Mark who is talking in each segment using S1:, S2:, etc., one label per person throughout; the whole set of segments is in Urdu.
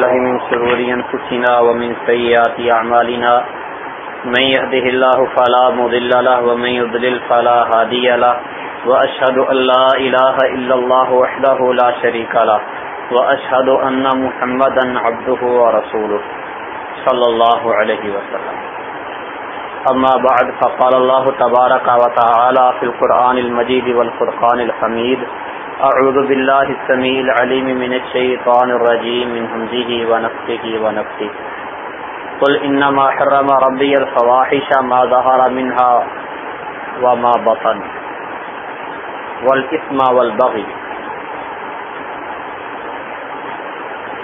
S1: الله من شرور أنفسنا ومن سيئات أعمالنا. من يهده الله فلا مضل له ومن يضلل فلا هادي له. وأشهد أن لا إله إلا الله وحده لا شريك له. وأشهد أن محمدا عبده ورسوله. صلى الله عليه وسلم. أما بعد، فقال الله تبارك وتعالى في القرآن المجيد والفرقان الحميد أعوذ بالله السميع العليم من الشيطان الرجيم من همزه ونفسه ونفسه قل إنما حرم ربي الفواحش ما ظهر منها وما بطن والإثم والبغي.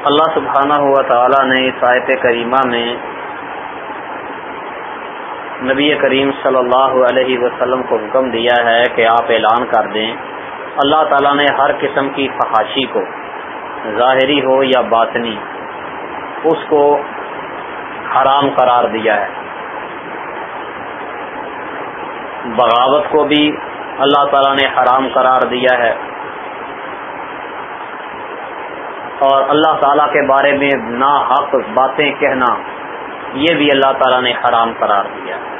S1: اللہ سبحانہ ہوا تعالیٰ نے اس آیت کریمہ میں نبی کریم صلی اللہ علیہ وسلم کو حکم دیا ہے کہ آپ اعلان کر دیں اللہ تعالیٰ نے ہر قسم کی فحاشی کو، ظاہری ہو یا باطنی، اس کو حرام قرار دیا ہے۔ بغاوت کو بھی اللہ تعالیٰ نے حرام قرار دیا ہے۔ اور اللہ تعالیٰ کے بارے میں نا حق باتیں کہنا، یہ بھی اللہ تعالیٰ نے حرام قرار دیا ہے۔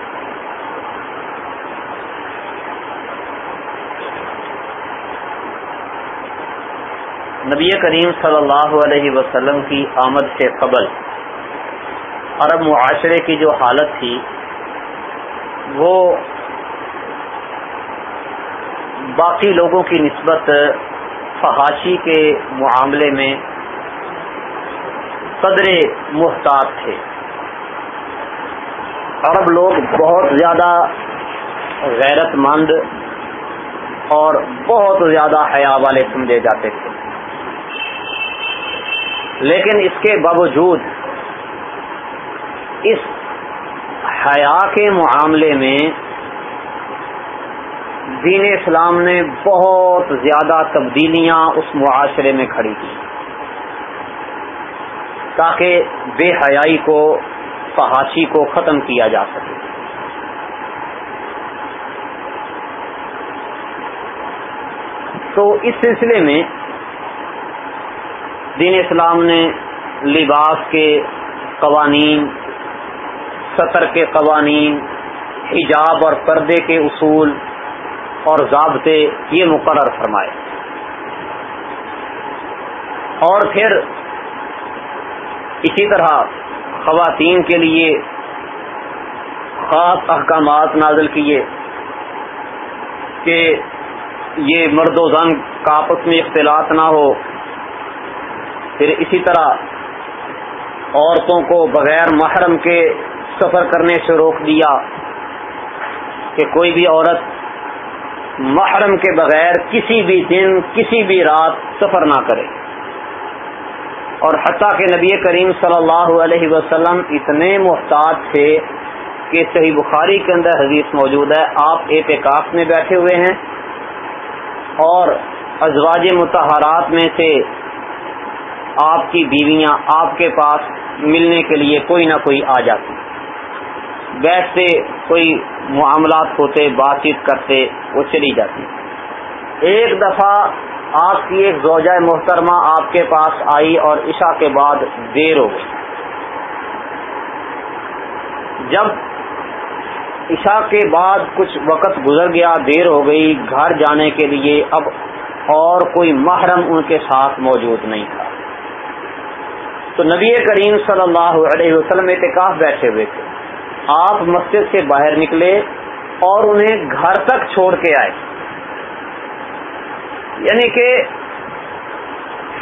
S1: نبی کریم صلی اللہ علیہ وسلم کی آمد سے قبل عرب معاشرے کی جو حالت تھی، وہ باقی لوگوں کی نسبت فحاشی کے معاملے میں قدر محتاط تھے۔ عرب لوگ بہت زیادہ غیرت مند اور بہت زیادہ حیا والے سمجھے جاتے تھے۔ لیکن اس کے باوجود اس حیا کے معاملے میں دین اسلام نے بہت زیادہ تبدیلیاں اس معاشرے میں کھڑی کی تاکہ بے حیائی کو، فحاشی کو ختم کیا جا سکے۔ تو اس سلسلے میں دین اسلام نے لباس کے قوانین، سطر کے قوانین، حجاب اور پردے کے اصول اور ضابطے یہ مقرر فرمائے۔ اور پھر اسی طرح خواتین کے لیے خاص احکامات نازل کیے کہ یہ مرد و زنگ کا آپس میں اختلاط نہ ہو۔ پھر اسی طرح عورتوں کو بغیر محرم کے سفر کرنے سے روک دیا کہ کوئی بھی عورت محرم کے بغیر کسی بھی دن، کسی بھی رات سفر نہ کرے۔ اور حتیٰ کہ نبی کریم صلی اللہ علیہ وسلم اتنے محتاط تھے کہ صحیح بخاری کے اندر حدیث موجود ہے، آپ اعتکاف میں بیٹھے ہوئے ہیں اور ازواج متحرات میں سے آپ کی بیویاں آپ کے پاس ملنے کے لیے کوئی نہ کوئی آ جاتی۔ بیٹھ سے کوئی معاملات ہوتے، بات چیت کرتے، وہ چلی جاتی۔ ایک دفعہ آپ کی ایک زوجہ محترمہ آپ کے پاس آئی اور عشاء کے بعد دیر ہو گئی۔ جب عشاء کے بعد کچھ وقت گزر گیا، دیر ہو گئی، گھر جانے کے لیے اب اور کوئی محرم ان کے ساتھ موجود نہیں تھا۔ تو نبی کریم صلی اللہ علیہ وسلم اعتکاف بیٹھے ہوئے تھے۔ آپ مسجد سے باہر نکلے اور انہیں گھر تک چھوڑ کے آئے۔ یعنی کہ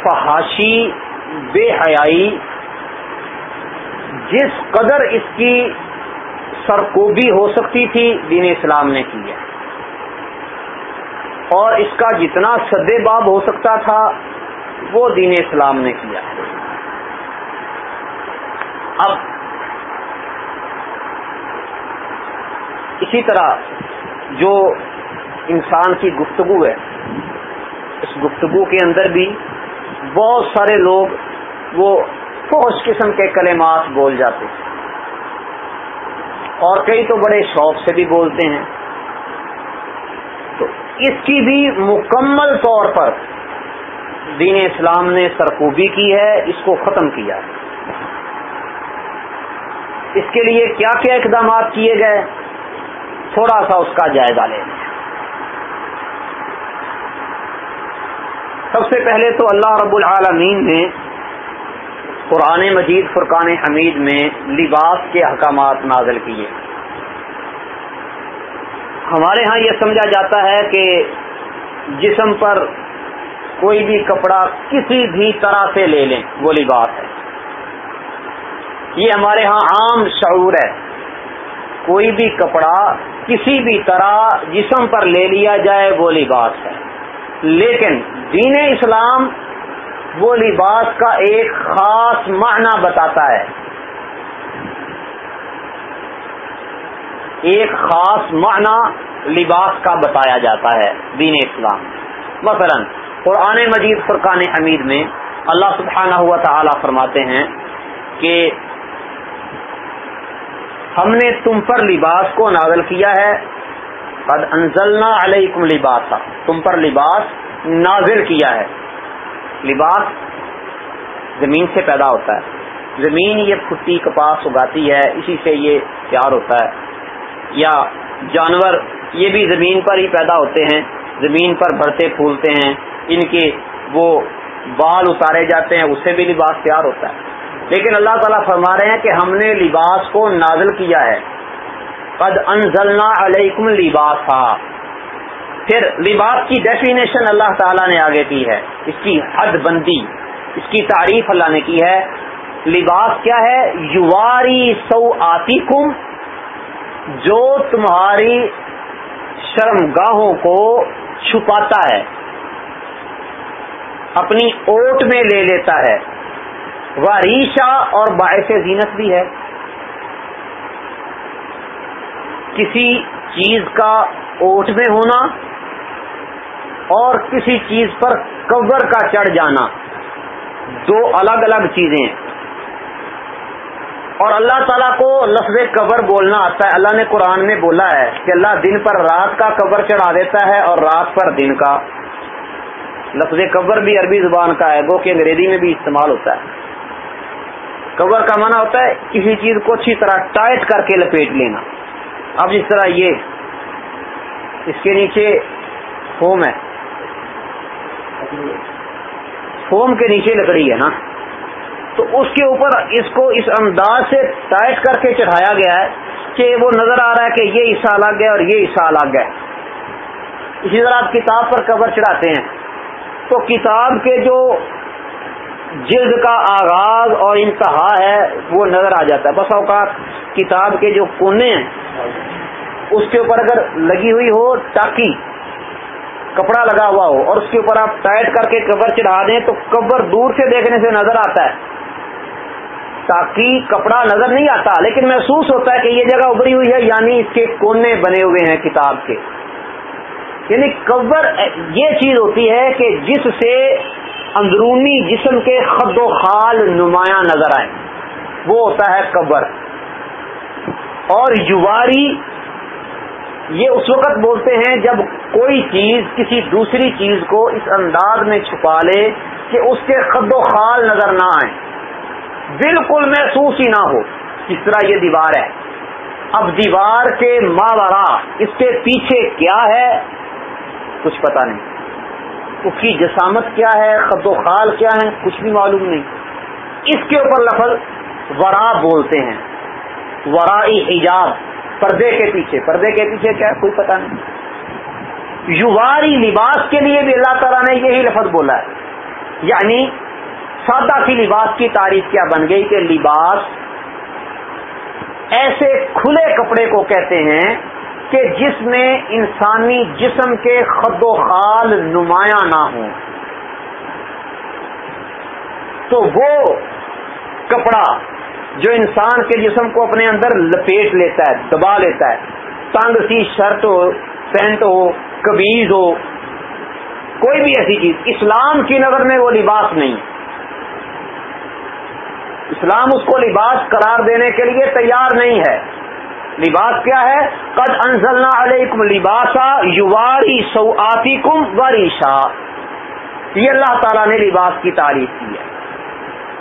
S1: فحاشی بے حیائی جس قدر اس کی سرکوبی ہو سکتی تھی، دین اسلام نے کی ہے۔ اور اس کا جتنا سدے باب ہو سکتا تھا، وہ دین اسلام نے کیا۔ اب اسی طرح جو انسان کی گفتگو ہے، اس گفتگو کے اندر بھی بہت سارے لوگ وہ فوج قسم کے کلمات بول جاتے ہیں۔ اور کئی تو بڑے شوق سے بھی بولتے ہیں۔ تو اس کی بھی مکمل طور پر دین اسلام نے سرکوبی کی ہے، اس کو ختم کیا ہے۔ اس کے لیے کیا کیا اقدامات کیے گئے؟ تھوڑا سا اس کا جائزہ لیں۔ سب سے پہلے تو اللہ رب العالمین نے قرآن مجید فرقان حمید میں لباس کے احکامات نازل کیے۔ ہمارے ہاں یہ سمجھا جاتا ہے کہ جسم پر کوئی بھی کپڑا کسی بھی طرح سے لے لیں، وہ لباس ہے۔ یہ ہمارے ہاں عام شعور ہے۔ کوئی بھی کپڑا کسی بھی طرح جسم پر لے لیا جائے وہ لباس ہے۔ لیکن دین اسلام وہ لباس کا ایک خاص معنی بتاتا ہے۔ ایک خاص معنی لباس کا بتایا جاتا ہے دین اسلام۔ مثلا قرآن مجید فرقان حمید میں اللہ سبحانہ ہوا تعالی فرماتے ہیں کہ ہم نے تم پر لباس کو نازل کیا ہے۔ قد انزلنا علیکم لباسا، تم پر لباس نازل کیا ہے۔ لباس زمین سے پیدا ہوتا ہے۔ زمین یہ پھٹی کپاس اگاتی ہے، اسی سے یہ تیار ہوتا ہے۔ یا جانور یہ بھی زمین پر ہی پیدا ہوتے ہیں، زمین پر بڑھتے پھولتے ہیں۔ ان کے وہ بال اتارے جاتے ہیں، اس سے بھی لباس تیار ہوتا ہے۔ لیکن اللہ تعالیٰ فرما رہے ہیں کہ ہم نے لباس کو نازل کیا ہے۔ قد انزلنا علیکم لباسا۔ پھر لباس کی ڈیفینیشن اللہ تعالیٰ نے آگے کی ہے۔ اس کی حد بندی، اس کی تعریف اللہ نے کی ہے۔ لباس کیا ہے؟ یواری سو آتی جو تمہاری شرم گاہوں کو چھپاتا ہے۔ اپنی اوٹ میں لے لیتا ہے۔ واریشا اور باعث زینت بھی ہے۔ کسی چیز کا اوٹ میں ہونا اور کسی چیز پر کور کا چڑھ جانا، دو الگ الگ چیزیں۔ ہیں اور اللہ تعالیٰ کو لفظ قبر بولنا آتا ہے۔ اللہ نے قرآن میں بولا ہے کہ اللہ دن پر رات کا قبر چڑھا دیتا ہے اور رات پر دن کا۔ لفظ قبر بھی عربی زبان کا ہے، وہ کہ انگریزی میں بھی استعمال ہوتا ہے۔ قبر کا معنی ہوتا ہے کسی چیز کو اچھی طرح ٹائٹ کر کے لپیٹ لینا۔ اب جس طرح یہ اس کے نیچے فوم ہے۔ فوم کے نیچے لکڑی ہے نا۔ تو اس کے اوپر اس کو اس انداز سے ٹائٹ کر کے چڑھایا گیا ہے کہ وہ نظر آ رہا ہے کہ یہ حصہ الگ ہے اور یہ حصہ الگ ہے۔ اسی طرح آپ کتاب پر کور چڑھاتے ہیں۔ تو کتاب کے جو جلد کا آغاز اور انتہا ہے، وہ نظر آ جاتا ہے۔ بس اوقات کتاب کے جو کونے ہیں، اس کے اوپر اگر لگی ہوئی ہو تاکہ کپڑا لگا ہوا ہو، اور اس کے اوپر آپ ٹائٹ کر کے کور چڑھا دیں، تو کور دور سے دیکھنے سے نظر آتا ہے۔ تاکہ کپڑا نظر نہیں آتا، لیکن محسوس ہوتا ہے کہ یہ جگہ ابری ہوئی ہے یعنی اس کے کونے بنے ہوئے ہیں کتاب کے۔ یعنی کور یہ چیز ہوتی ہے کہ جس سے اندرونی جسم کے خد و خال نمایاں نظر آئے۔ وہ ہوتا ہے کور اور یواری یہ اس وقت بولتے ہیں جب کوئی چیز کسی دوسری چیز کو اس انداز میں چھپا لے کہ اس کے خد و خال نظر نہ آئے۔ بالکل محسوس ہی نہ ہو۔ اس طرح یہ دیوار ہے۔ اب دیوار کے ماورا، اس کے پیچھے کیا ہے؟ کچھ پتا نہیں۔ اس کی جسامت کیا ہے؟ خد و خال کیا ہے؟ کچھ بھی معلوم نہیں۔ اس کے اوپر لفظ ورا بولتے ہیں۔ ورائی حجاب، پردے کے پیچھے۔ پردے کے پیچھے کیا کوئی پتہ نہیں۔ یواری لباس کے لیے بھی اللہ تعالیٰ نے یہی لفظ بولا ہے۔ یعنی سادہ سی لباس کی تعریف کیا بن گئی کہ لباس ایسے کھلے کپڑے کو کہتے ہیں کہ جس میں انسانی جسم کے خد و خال نمایاں نہ ہوں۔ تو وہ کپڑا جو انسان کے جسم کو اپنے اندر لپیٹ لیتا ہے، دبا لیتا ہے، تنگ سی شرٹ ہو، پینٹ ہو کبیز ہو، کوئی بھی ایسی چیز، اسلام کی نظر میں وہ لباس نہیں۔ اسلام اس کو لباس قرار دینے کے لیے تیار نہیں ہے۔ لباس کیا ہے؟ قد انزلنا علیکم لباسا یواری سو آتی کم وریشا یہ اللہ تعالیٰ نے لباس کی تعریف کی ہے۔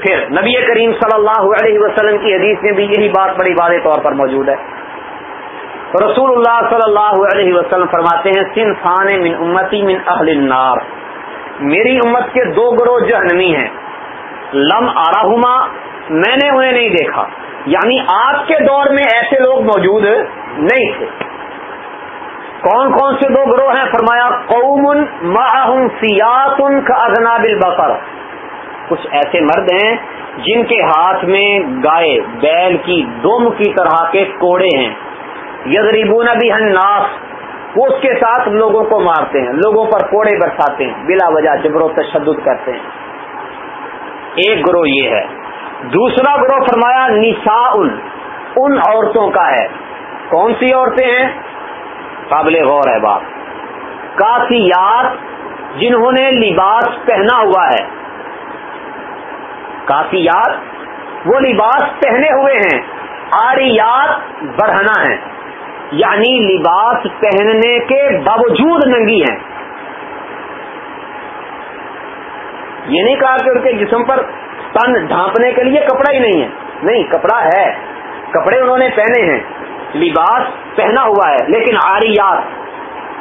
S1: پھر نبی کریم صلی اللہ علیہ وسلم کی حدیث میں بھی یہی بات بڑی واضح طور پر موجود ہے۔ رسول اللہ صلی اللہ علیہ وسلم فرماتے ہیں سن فان من امتی من اہل النار میری امت کے دو گروہ جہنمی ہیں۔ لم آراہما میں نے انہیں نہیں دیکھا۔ یعنی آج کے دور میں ایسے لوگ موجود نہیں تھے۔ کون کون سے دو گروہ ہیں؟ فرمایا، قوم معہم سیاتن کا اذناب البقر کچھ ایسے مرد ہیں جن کے ہاتھ میں گائے، بیل کی دم کی طرح کے کوڑے ہیں۔ یغریبون بھی الناس۔ وہ اس کے ساتھ لوگوں کو مارتے ہیں، لوگوں پر کوڑے برساتے ہیں، بلا وجہ جبر و تشدد کرتے ہیں۔ ایک گروہ یہ ہے۔ دوسرا گروہ فرمایا نسا ان عورتوں کا ہے۔ کون سی عورتیں ہیں؟ قابل غور ہے بات۔ کافیات جنہوں نے لباس پہنا ہوا ہے۔ کافیات، وہ لباس پہنے ہوئے ہیں۔ آریات بڑھنا ہے۔ یعنی لباس پہننے کے باوجود ننگی ہیں۔ یہ نہیں کہا کہ ان کے جسم پر تن ڈھانپنے کے لیے کپڑا ہی نہیں ہے۔ نہیں، کپڑا ہے۔ کپڑے انہوں نے پہنے ہیں۔ لباس پہنا ہوا ہے، لیکن آریات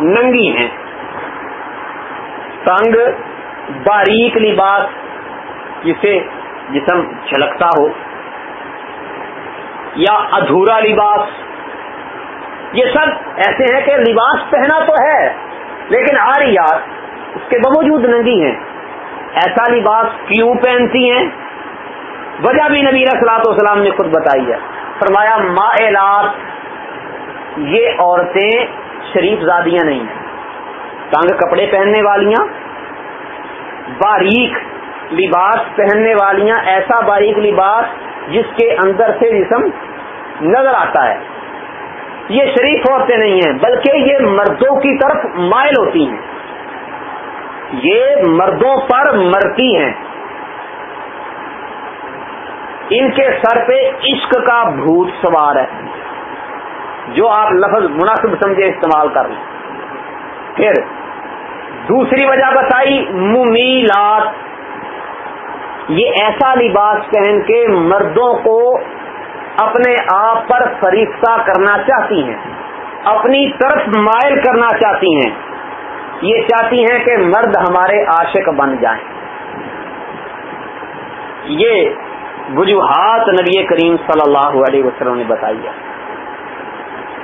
S1: ننگی ہیں۔ تنگ، باریک لباس، جسے جسم چھلکتا ہو۔ یا ادھورا لباس۔ یہ سب ایسے ہیں کہ لباس پہنا تو ہے، لیکن آ رہی یار اس کے باوجود ننگی ہیں۔ ایسا لباس کیوں پہنتی ہیں؟ وجہ بھی نبی رسلاط والسلام نے خود بتائی ہے۔ فرمایا، ما یہ عورتیں شریف زادیاں نہیں ہیں۔ تنگ کپڑے پہننے والیاں، باریک لباس پہننے والیاں، ایسا باریک لباس جس کے اندر سے جسم نظر آتا ہے۔ یہ شریف عورتیں نہیں ہیں، بلکہ یہ مردوں کی طرف مائل ہوتی ہیں۔ یہ مردوں پر مرتی ہیں۔ ان کے سر پہ عشق کا بھوت سوار ہے۔ جو آپ لفظ مناسب سمجھے استعمال کر لیں۔ پھر دوسری وجہ بتائی، ممیلات۔ یہ ایسا لباس پہن کے مردوں کو اپنے آپ پر فریفتہ کرنا چاہتی ہیں، اپنی طرف مائل کرنا چاہتی ہیں۔ یہ چاہتی ہیں کہ مرد ہمارے عاشق بن جائیں۔ یہ وجوہات نبی کریم صلی اللہ علیہ وسلم نے بتائی ہے۔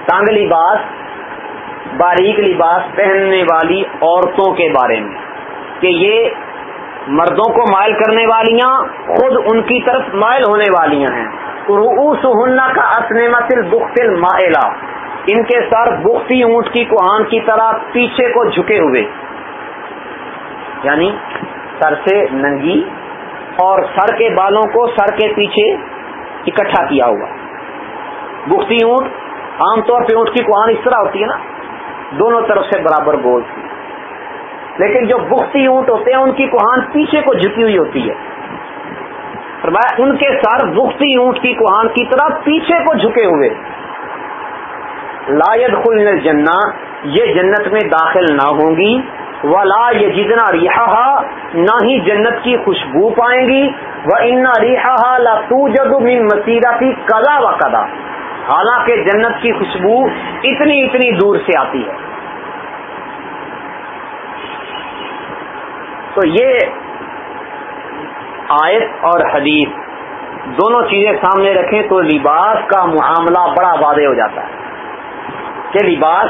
S1: تانگ لباس، باریک لباس پہننے والی عورتوں کے بارے میں، کہ یہ مردوں کو مائل کرنے والیاں خود ان کی طرف مائل ہونے والیاں ہیں۔ روس ہننا کا اسنمتل بختل مائلہ ان کے سر بختی اونٹ کی کوہان کی طرح پیچھے کو جھکے ہوئے۔ یعنی سر سے ننگی اور سر کے بالوں کو سر کے پیچھے اکٹھا کیا ہوا۔ بختی اونٹ، عام طور پہ اونٹ کی کوہان اس طرح ہوتی ہے نا، دونوں طرف سے برابر گول تھی لیکن جو بختی اونٹ ہوتے ہیں، ان کی کوہان پیچھے کو جھکی ہوئی ہوتی ہے۔ ان کے سر بختی اونٹ کی کوہان کی طرح پیچھے کو جھکے ہوئے۔ لایت خل جنا یہ جنت میں داخل نہ ہوں گی۔ ولا یہ جتنا ریحا نہ ہی جنت کی خوشبو پائیں گی۔ وہ ان ریحا لا تو جب مسیرہ کی کدا و کدا حالانکہ جنت کی خوشبو اتنی اتنی دور سے آتی ہے۔ تو یہ آیت اور حدیث دونوں چیزیں سامنے رکھیں تو لباس کا معاملہ بڑا واضح ہو جاتا ہے کہ لباس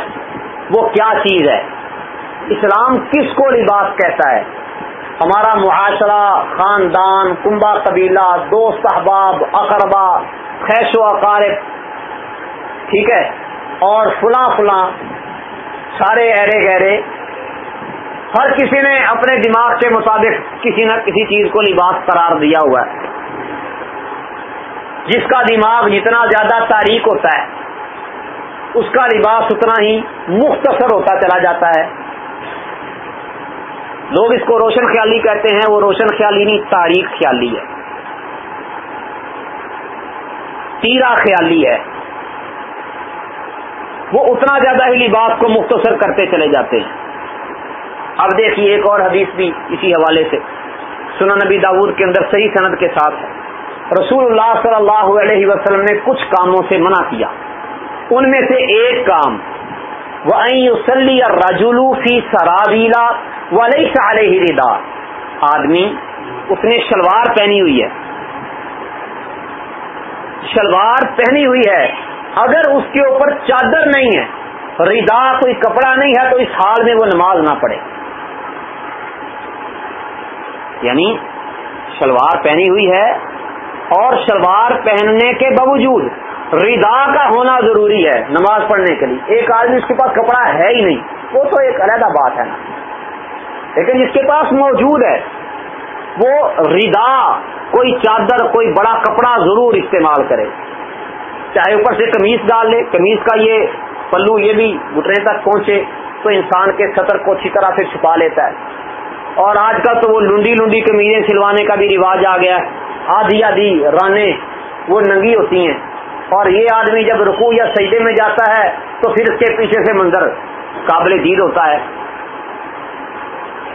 S1: وہ کیا چیز ہے۔ اسلام کس کو لباس کہتا ہے؟ ہمارا معاشرہ، خاندان کنبا قبیلہ، دوست، احباب، اقربا، خیش و اقارب، ٹھیک ہے؟ اور فلاں فلاں، سارے ایرے گہرے ہر کسی نے اپنے دماغ کے مطابق کسی نہ کسی چیز کو لباس قرار دیا ہوا ہے۔ جس کا دماغ جتنا زیادہ تاریخ ہوتا ہے، اس کا لباس اتنا ہی مختصر ہوتا چلا جاتا ہے۔ لوگ اس کو روشن خیالی کہتے ہیں، وہ روشن خیالی نہیں، تاریخ خیالی ہے۔ تیرا خیالی ہے۔ وہ اتنا زیادہ ہی لباس کو مختصر کرتے چلے جاتے ہیں۔ اب دیکھیے ایک اور حدیث بھی اسی حوالے سے۔ سنا نبی داود کے اندر صحیح صنعت کے ساتھ ہے۔ رسول اللہ صلی اللہ علیہ وسلم نے کچھ کاموں سے منع کیا۔ ان میں سے ایک کام وہ رجولو فی سراویلا ولی سارے ردا آدمی اس نے شلوار پہنی ہوئی ہے۔ شلوار پہنی ہوئی ہے۔ اگر اس کے اوپر چادر نہیں ہے ردا کوئی کپڑا نہیں ہے، تو اس حال میں وہ نماز نہ پڑھے۔ یعنی شلوار پہنی ہوئی ہے اور شلوار پہننے کے باوجود ردا کا ہونا ضروری ہے نماز پڑھنے کے لیے۔ ایک آدمی اس کے پاس کپڑا ہے ہی نہیں، وہ تو ایک علیحدہ بات ہے نا۔ لیکن جس کے پاس موجود ہے، وہ ردا کوئی چادر، کوئی بڑا کپڑا ضرور استعمال کرے۔ چاہے اوپر سے کمیز ڈال لے کمیز کا یہ پلو یہ بھی گٹنے تک پہنچے تو انسان کے سطر کو اچھی طرح سے چھپا لیتا ہے۔ اور آج کل تو وہ لنڈی لنڈی کمیزیں سلوانے کا بھی رواج آ گیا ہے۔ آدھی آدھی رانے وہ ننگی ہوتی ہیں۔ اور یہ آدمی جب رکو یا سجدے میں جاتا ہے تو پھر اس کے پیچھے سے منظر قابل دید ہوتا ہے۔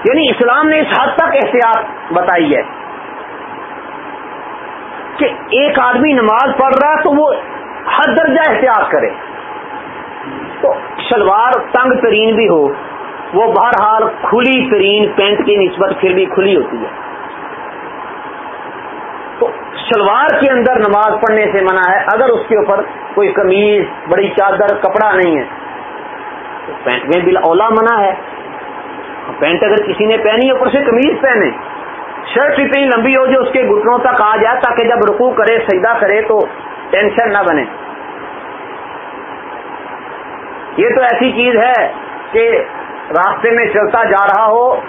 S1: یعنی اسلام نے اس حد تک احتیاط بتائی ہے کہ ایک آدمی نماز پڑھ رہا ہے تو وہ ہر درجہ احتیاط کرے۔ تو شلوار تنگ ترین بھی ہو، وہ بہرحال کھلی ترین پینٹ کی نسبت پھر بھی کھلی ہوتی ہے۔ شلوار کے اندر نماز پڑھنے سے منع ہے، اگر اس کے اوپر کوئی قمیض، بڑی چادر، کپڑا نہیں ہے۔ تو پینٹ میں بلا اولا منع ہے۔ پینٹ اگر کسی نے پہنی اوپر سے قمیض پہنے۔ شرٹ اتنی لمبی ہو جو اس کے گٹنوں تک آ جائے تاکہ جب رکو کرے، سجدہ کرے، تو ٹینشن نہ بنے۔ یہ تو ایسی چیز ہے کہ راستے میں چلتا جا رہا ہو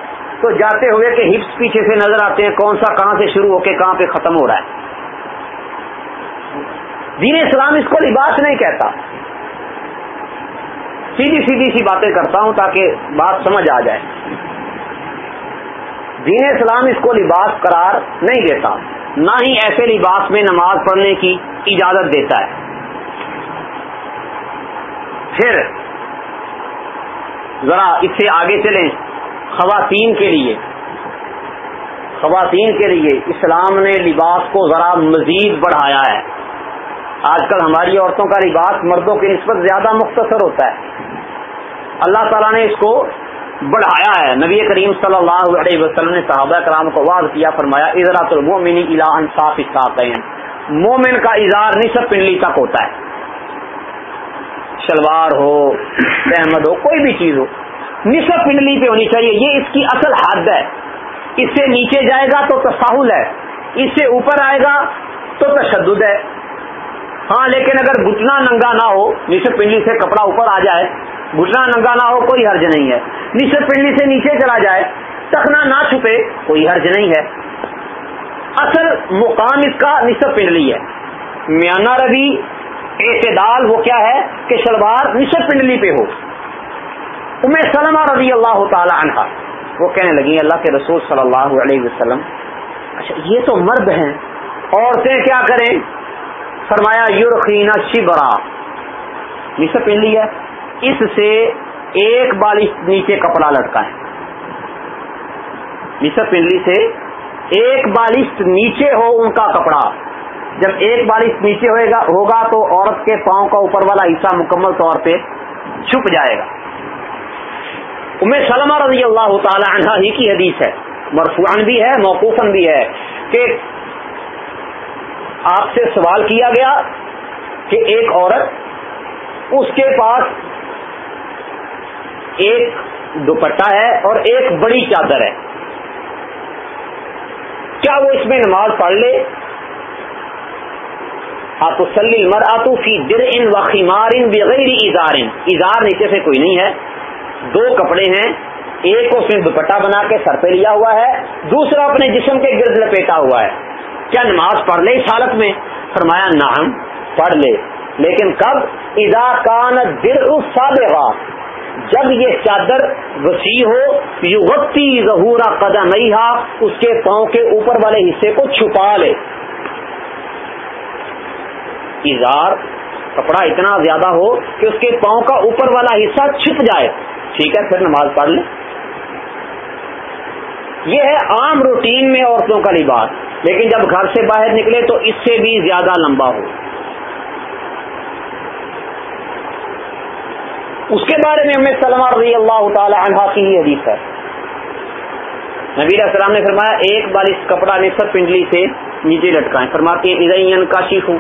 S1: تو جاتے ہوئے کہ ہپس پیچھے سے نظر آتے ہیں، کون سا کہاں سے شروع ہو کے کہاں پہ ختم ہو رہا ہے۔ دین اسلام اس کو لباس نہیں کہتا۔ سیدھی سیدھی سی باتیں کرتا ہوں تاکہ بات سمجھ آ جائے۔ دین اسلام اس کو لباس قرار نہیں دیتا۔ نہ ہی ایسے لباس میں نماز پڑھنے کی اجازت دیتا ہے۔ پھر ذرا اس سے آگے چلیں۔ خواتین کے لیے۔ خواتین کے لیے اسلام نے لباس کو ذرا مزید بڑھایا ہے۔ آج کل ہماری عورتوں کا لباس مردوں کی نسبت زیادہ مختصر ہوتا ہے۔ اللہ تعالیٰ نے اس کو بڑھایا ہے۔ نبی کریم صلی اللہ علیہ وسلم نے صحابہ کرام کو واضح کیا، فرمایا ادراۃ المومنی الا انصاف مومن کا اظہار نصف پنڈلی تک ہوتا ہے۔ شلوار ہو، احمد ہو، کوئی بھی چیز ہو، نصف پنڈلی پہ ہونی چاہیے۔ یہ اس کی اصل حد ہے۔ اس سے نیچے جائے گا تو تصاہل ہے۔ اس سے اوپر آئے گا تو تشدد ہے۔ ہاں لیکن اگر گٹنا ننگا نہ ہو نصف پنڈلی سے کپڑا اوپر آ جائے گٹنا ننگا نہ ہو، کوئی حرج نہیں ہے۔ نصف پنڈلی سے نیچے چلا جائے تخنا نہ چھپے، کوئی حرج نہیں ہے۔ اصل مقام اس کا نصف پنڈلی ہے۔ میانہ روی اعتدال وہ کیا ہے کہ شلوار نصف پنڈلی پہ ہو۔ سلمہ رضی اللہ تعالی عنہ، وہ کہنے لگی، اللہ کے رسول صلی اللہ علیہ وسلم اچھا یہ تو مرد ہیں، عورتیں کیا کریں؟ فرمایا یورخینا شبرا نیچے پہن لی ہے۔ اس سے ایک بالش نیچے کپڑا لٹکا ہے۔ نیچے پنڈلی سے ایک بالش نیچے ہو ان کا کپڑا۔ جب ایک بالش نیچے ہوئے گا، ہوگا تو عورت کے پاؤں کا اوپر والا حصہ مکمل طور پہ چھپ جائے گا۔ سلمہ رضی اللہ تعالی عنہ ہی کی حدیث ہے۔ مرفوعن بھی ہے موقوفن بھی ہے کہ آپ سے سوال کیا گیا کہ ایک عورت اس کے پاس ایک دوپٹہ ہے اور ایک بڑی چادر ہے۔ کیا وہ اس میں نماز پڑھ لے؟ آپ سلی مر آتو فی در ان وقار بغیر اظہار۔ اظہار نیچے سے کوئی نہیں ہے۔ دو کپڑے ہیں۔ ایک اس نے دوپٹہ بنا کے سر پہ لیا ہوا ہے۔ دوسرا اپنے جسم کے گرد لپیٹا ہوا ہے۔ کیا نماز پڑھ لے اس حالت میں؟ فرمایا نام پڑھ لے۔ لیکن کب؟ ادا کان دل سادہ جب یہ چادر وسیع ہو یو وقتی ظہورا قدم اس کے پاؤں کے اوپر والے حصے کو چھپا لے۔ اظہار، کپڑا اتنا زیادہ ہو کہ اس کے پاؤں کا اوپر والا حصہ چھپ جائے۔ ٹھیک ہے، پھر نماز پڑھ لیں یہ ہے عام روٹین میں عورتوں کا لباس۔ لیکن جب گھر سے باہر نکلے تو اس سے بھی زیادہ لمبا ہو۔ اس کے بارے میں ہمیں سلمہ رضی اللہ تعالی عنہ کی ہی حدیث ہے۔ نبیر السلام نے فرمایا، ایک بار اس کپڑا نصف پنڈلی سے نیچے لٹکائیں فرماتی ادین کا ہوں۔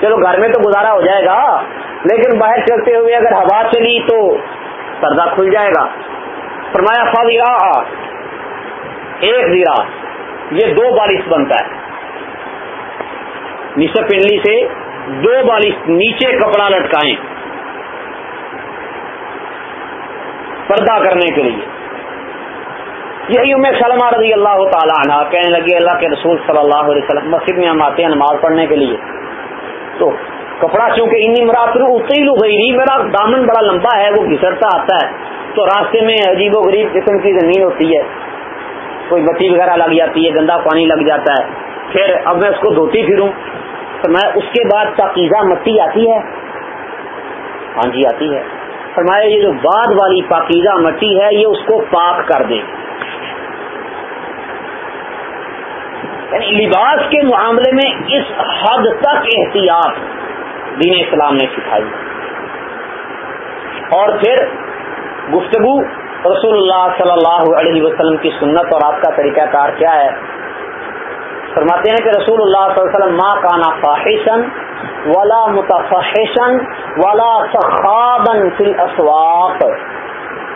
S1: چلو گھر میں تو گزارا ہو جائے گا، لیکن باہر چلتے ہوئے اگر ہوا چلی تو پردہ کھل جائے گا۔ فرمایا فاضرا ایک زیرا یہ دو بالش بنتا ہے۔ نصف پنڈلی سے دو بالش نیچے کپڑا لٹکائیں۔ پردہ کرنے کے لیے۔ یہی امر سلمہ رضی اللہ تعالیٰ عنہ کہنے لگی اللہ کے رسول صلی اللہ علیہ وسلم مسجد میں ہم آتے ہیں نماز پڑھنے کے لیے۔ تو کپڑا چونکہ انی مراد اتیل گئی میرا دامن بڑا لمبا ہے، وہ گھسرتا آتا ہے۔ تو راستے میں عجیب و غریب قسم کی زمین ہوتی ہے۔ کوئی بتی وغیرہ لگ جاتی ہے، گندا پانی لگ جاتا ہے، پھر اب میں اس کو دھوتی پھروں، تو میں اس کے بعد پاکیزہ مٹی آتی ہے۔ ہاں جی آتی ہے۔ فرمایا، یہ جو بعد والی پاکیزہ مٹی ہے، یہ اس کو پاک کر دے یعنی لباس کے معاملے میں اس حد تک احتیاط دین اسلام نے سکھائی۔ اور پھر گفتگو رسول اللہ صلی اللہ علیہ وسلم کی سنت اور آپ کا طریقہ کار کیا ہے؟ فرماتے ہیں کہ رسول اللہ صلی اللہ علیہ وسلم ماں کانا فاحشن ولا متفحشن ولا سخابن فی الاسواق۔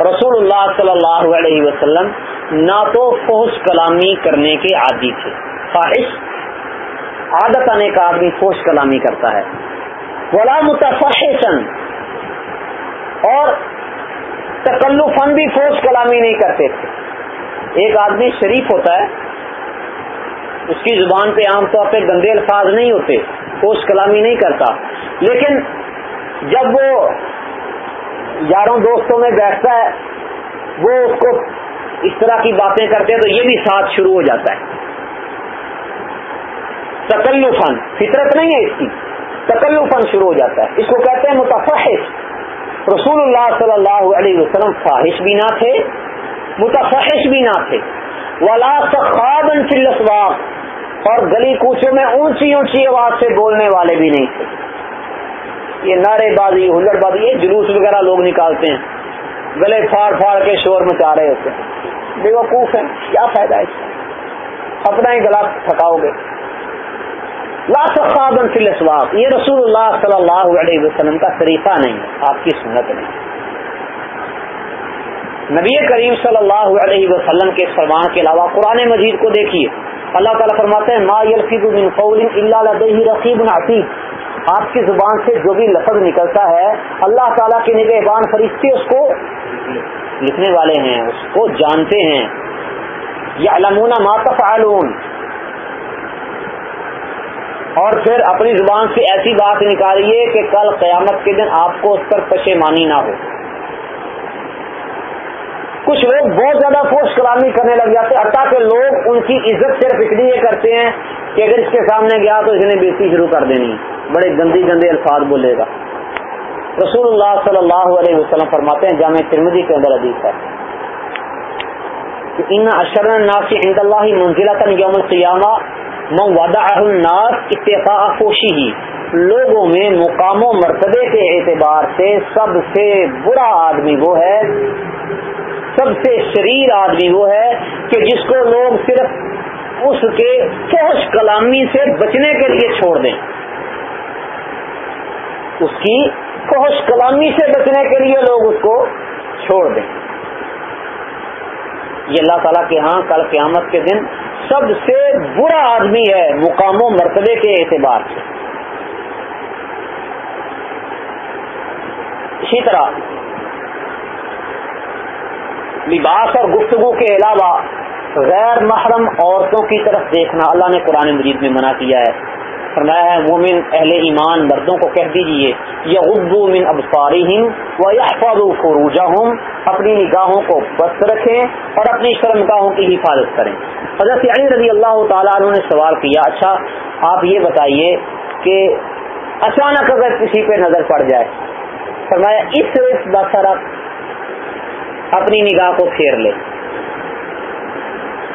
S1: رسول اللہ صلی اللہ علیہ وسلم نہ تو فوش کلامی کرنے کے عادی تھے۔ خواہش عادت آنے کا آدمی فوش کلامی کرتا ہے۔ ولا متفحشن اور تکلفن بھی فوش کلامی نہیں کرتے تھے۔ ایک آدمی شریف ہوتا ہے، اس کی زبان پہ عام طور پہ گندے الفاظ نہیں ہوتے فوش کلامی نہیں کرتا۔ لیکن جب وہ یاروں دوستوں میں بیٹھتا ہے، وہ اس کو اس طرح کی باتیں کرتے ہیں تو یہ بھی ساتھ شروع ہو جاتا ہے۔ تکلفن فطرت نہیں ہے اس کی تکلفن شروع ہو جاتا ہے۔ اس کو کہتے ہیں متفحش۔ رسول اللہ صلی اللہ علیہ وسلم فاحش بھی نہ تھے متفحش بھی نہ تھے۔ ولا سخابن فی الاسواق اور گلی کوچوں میں اونچی اونچی آواز سے بولنے والے بھی نہیں تھے۔ یہ نعرے بازی ہلڑ بازی، یہ جلوس وغیرہ لوگ نکالتے ہیں۔ گلے پھاڑ پھاڑ کے شور مچا رہے ہوتے ہیں۔ بے وقوف ہے کیا فائدہ اس کا؟ اپنا ہی گلا تھکاؤ گے۔ لا سخابن فی الاسواق. یہ رسول اللہ صلی اللہ علیہ وسلم کا طریقہ نہیں، آپ کی سنت نہیں۔ نبی کریم صلی اللہ علیہ وسلم کے فرمان کے علاوہ قرآن مجید کو دیکھیے۔ اللہ تعالیٰ فرماتے ہیں، ما یلفظ من قول الا لدیہ رقیب عتید آپ کی زبان سے جو بھی لفظ نکلتا ہے، اللہ تعالیٰ کے نگہبان فرشتے اس کو لکھنے والے ہیں، اس کو جانتے ہیں۔ یعلمون ما تفعلون۔ اور پھر اپنی زبان سے ایسی بات نکالیے کہ کل قیامت کے دن آپ کو اس پر پشیمانی نہ ہو۔ کچھ لوگ بہت زیادہ فوش کلامی کرنے لگ جاتے ہیں، حتیٰ کہ لوگ ان کی عزت صرف اس لیے کرتے ہیں کہ اگر اس کے سامنے گیا تو اس نے بیچتی شروع کر دینی، بڑے گندی گندے الفاظ بولے گا۔ رسول اللہ صلی اللہ علیہ وسلم فرماتے ہیں، جامع ترمدی کے اندر حدیث ہے ان اشر ناسی عند اللہ منزلہ یوم القیامہ الناس اتفاق فوشی ہی۔ لوگوں میں مقام و مرتبے کے اعتبار سے سب سے برا آدمی وہ ہے، سب سے شریر آدمی وہ ہے کہ جس کو لوگ صرف اس کے فوش کلامی سے بچنے کے لیے چھوڑ دیں۔ اس کی فوش کلامی سے بچنے کے لیے لوگ اس کو چھوڑ دیں۔ یہ اللہ تعالیٰ کے ہاں کل قیامت کے دن سب سے برا آدمی ہے مقام و مرتبے کے اعتبار سے۔ اسی طرح لباس اور گفتگو کے علاوہ غیر محرم عورتوں کی طرف دیکھنا اللہ نے قرآن مجید میں منع کیا ہے۔ فرمایا ہے، مومن اہل ایمان مردوں کو کہہ دیجیے یا اردو من ابساری و یا فروجہ اپنی نگاہوں کو بست رکھیں اور اپنی شرمگاہوں کی حفاظت کریں۔ حضرت علی رضی اللہ تعالیٰ عنہ نے سوال کیا اچھا آپ یہ بتائیے کہ اچانک اگر کسی پہ نظر پڑ جائے، فرمایا اس بسر اپنی نگاہ کو پھیر لے۔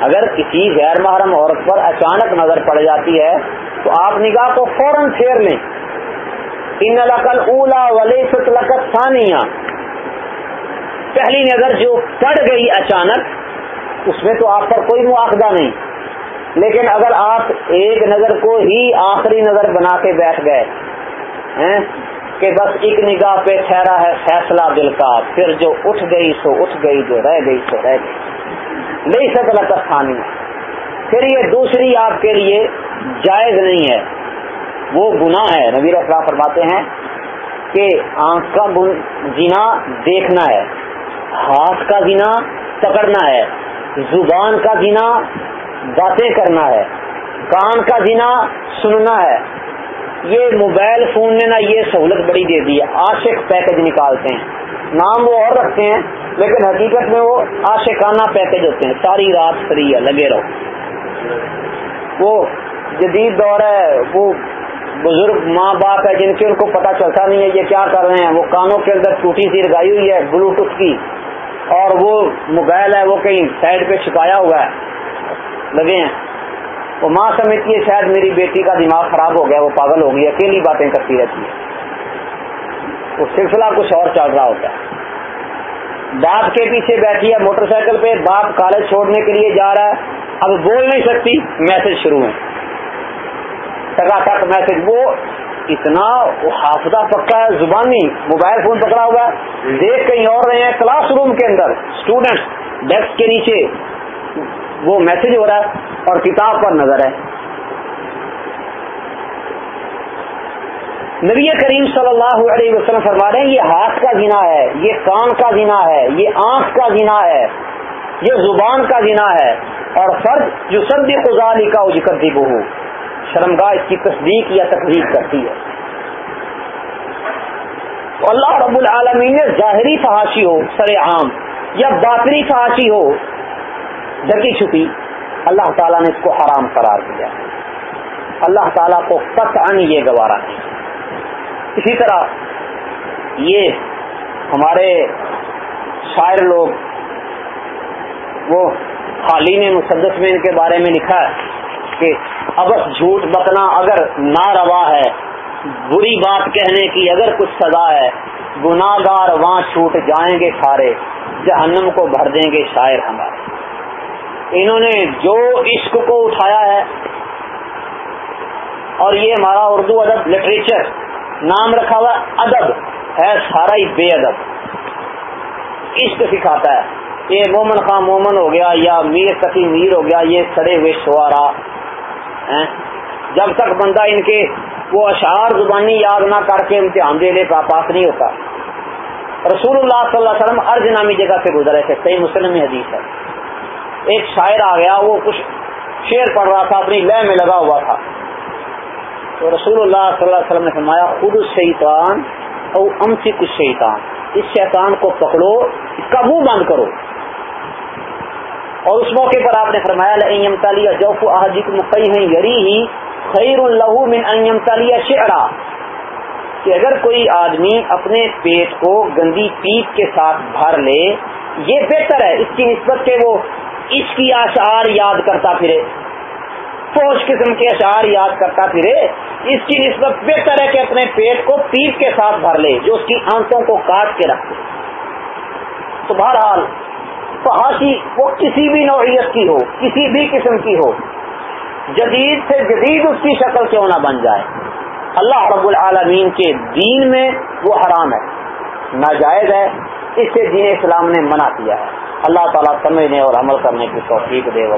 S1: اگر کسی غیر محرم عورت پر اچانک نظر پڑ جاتی ہے، تو آپ نگاہ کو فوراً پھیر لیں۔ ان لقل اولا ولی لقت ثانیہ۔ پہلی نظر جو پڑ گئی اچانک، اس میں تو آپ پر کوئی مواخذہ نہیں۔ لیکن اگر آپ ایک نظر کو ہی آخری نظر بنا کے بیٹھ گئے کہ بس ایک نگاہ پہ ٹھہرا ہے، فیصلہ دل کا پھر جو اٹھ گئی، سو اٹھ گئی، جو رہ گئی، سو رہ گئی۔ نہیں سکتا تھانی پھر یہ دوسری آپ کے لیے جائز نہیں ہے۔ وہ گناہ ہے۔ نبی اخلاق فرماتے ہیں کہ آنکھ کا جینا دیکھنا ہے، ہاتھ کا جینا پکڑنا ہے، زبان کا جینا باتیں کرنا ہے، کان کا جنا سننا ہے۔ یہ موبائل فون نے نا یہ سہولت بڑی دے دی ہے عاشق پیکج نکالتے ہیں۔ نام وہ اور رکھتے ہیں لیکن حقیقت میں وہ عاشقانہ پیکج ہوتے ہیں ساری رات فری ہے، لگے رہو۔ وہ جدید دور ہے، وہ بزرگ ماں باپ ہے جن کے ان کو پتا چلتا نہیں ہے یہ کیا کر رہے ہیں۔ وہ کانوں کے اندر ٹوٹی سی لگائی ہوئی ہے بلوٹوتھ کی۔ اور وہ موبائل ہے، وہ کہیں سائڈ پہ چھپایا ہوا ہے، لگے ہیں۔ وہ ماں سمجھتی ہے شاید میری بیٹی کا دماغ خراب ہو گیا، وہ پاگل ہو گئی، اکیلی باتیں کرتی رہتی ہے وہ سلسلہ کچھ اور چل رہا ہوتا ہے۔ باپ کے پیچھے بیٹھی ہے موٹر سائیکل پہ، باپ کالج چھوڑنے کے لیے جا رہا ہے۔ اب بول نہیں سکتی، میسج شروع ہے۔ ٹکا ٹک میسج۔ وہ اتنا حافظہ پکا ہے، زبانی موبائل فون پکڑا ہوا ہے۔ دیکھ کہیں اور رہے ہیں، کلاس روم کے اندر اسٹوڈینٹ ڈیسک کے نیچے۔ وہ میسج ہو رہا ہے اور کتاب پر نظر ہے۔ نبی کریم صلی اللہ علیہ وسلم فرما رہے ہیں، یہ ہاتھ کا جنا ہے، یہ کان کا جنا ہے، یہ آنکھ کا جنا ہے، یہ زبان کا جنا ہے، اور فرض جو سب خزالی کا ذکر ہو شرمگاہ اس کی تصدیق یا تقریب کرتی ہے۔ اللہ رب العالمین نے ظاہری فحاشی ہو، سر عام، یا باطنی فحاشی ہو، ڈکی چھپی، اللہ تعالیٰ نے اس کو حرام قرار دیا۔ اللہ تعالیٰ کو قطعا یہ گوارا نہیں۔ اسی طرح یہ ہمارے شاعر لوگ، وہ حالی نے مسدس میں ان کے بارے میں لکھا ہے کہ ابس جھوٹ بکنا اگر نہ روا ہے، بری بات کہنے کی اگر کچھ سزا ہے گناہ گار وہاں چھوٹ جائیں گے سارے جہنم کو بھر دیں گے شاعر ہمارے۔ انہوں نے جو عشق کو اٹھایا ہے، اور یہ ہمارا اردو ادب لٹریچر نام رکھا ہوا ادب ہے سارا ہی بے ادب۔ عشق سکھاتا ہے۔ یہ مومن خان مومن ہو گیا یا میر تقی میر ہو گیا، یہ سڑے ہوئے شعرا جب تک بندہ ان کے وہ اشعار زبانی یاد نہ کر کے امتحان دے لے پاس نہیں ہوتا۔ رسول اللہ صلی اللہ علیہ وسلم ارج نامی جگہ سے گزرے تھے، صحیح مسلم حدیث ہے۔ ایک شاعر آ گیا، وہ کچھ شعر پڑھ رہا تھا، اپنی لہ میں لگا ہوا تھا۔ تو رسول اللہ صلی اللہ علیہ وسلم نے فرمایا، خود شیطان اور امسی کچھ شیطان اس شیطان کو پکڑو، اس کا منہ بند کرو۔ اور اس موقع پر آپ نے فرمایا جوف یری ہی خیر الح من ام تالیہ شعرا۔ کہ اگر کوئی آدمی اپنے پیٹ کو گندی پیپ کے ساتھ بھر لے، یہ بہتر ہے، اس کی نسبت کے وہ اس کی اشعار یاد کرتا پھرے۔ فوج قسم کے اشعار یاد کرتا پھرے، اس کی نسبت بہتر ہے کہ اپنے پیٹ کو پیس کے ساتھ بھر لے، جو اس کی آنکھوں کو کاٹ کے رکھے تو بہرحال فحاشی، وہ کسی بھی نوعیت کی ہو، کسی بھی قسم کی ہو، جدید سے جدید اس کی شکل کیوں نہ بن جائے۔ اللہ رب العالمین کے دین میں وہ حرام ہے، ناجائز ہے، اس سے دین اسلام نے منع کیا ہے۔ اللہ تعالیٰ سمجھنے اور عمل کرنے کی توفیق دے وہ